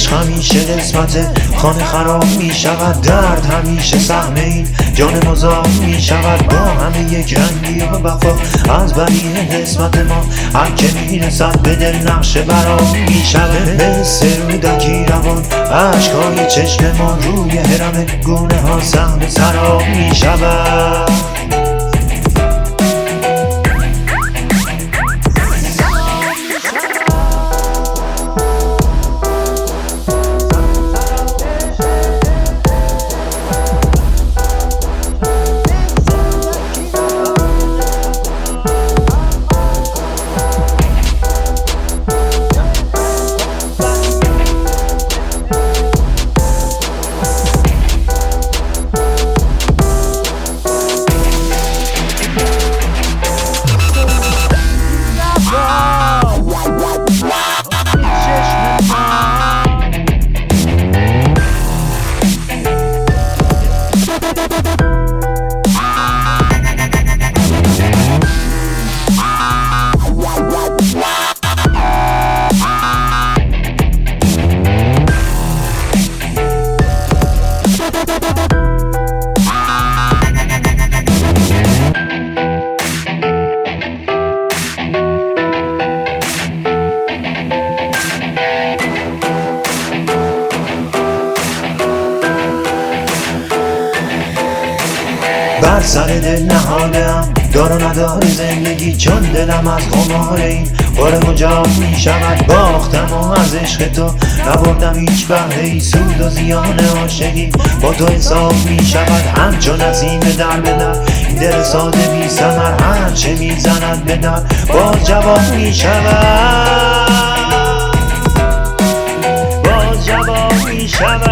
عشق همیشه قسمت خانه خراب می شود درد همیشه سهمه این جان مزار می شود با همه یک رنگی و وفا. از بری قسمت ما هر که می رسد به دل نقش برا می شود. حس رودکی روان عشقای چشم ما روی هرم گونه ها سهم سرا می شود. بر سر دل نهادم. دار و ندار زندگی چون دلم از خمار این بار مجاب می شود. باختم و از عشق تو نبردم هیچ بهره ای. سود و زیان عاشقی با تو حساب می شود. همچون نسیم در به در دل ساده بی سمر هرچه می زند به در باز جواب می شود. باز جواب می شود.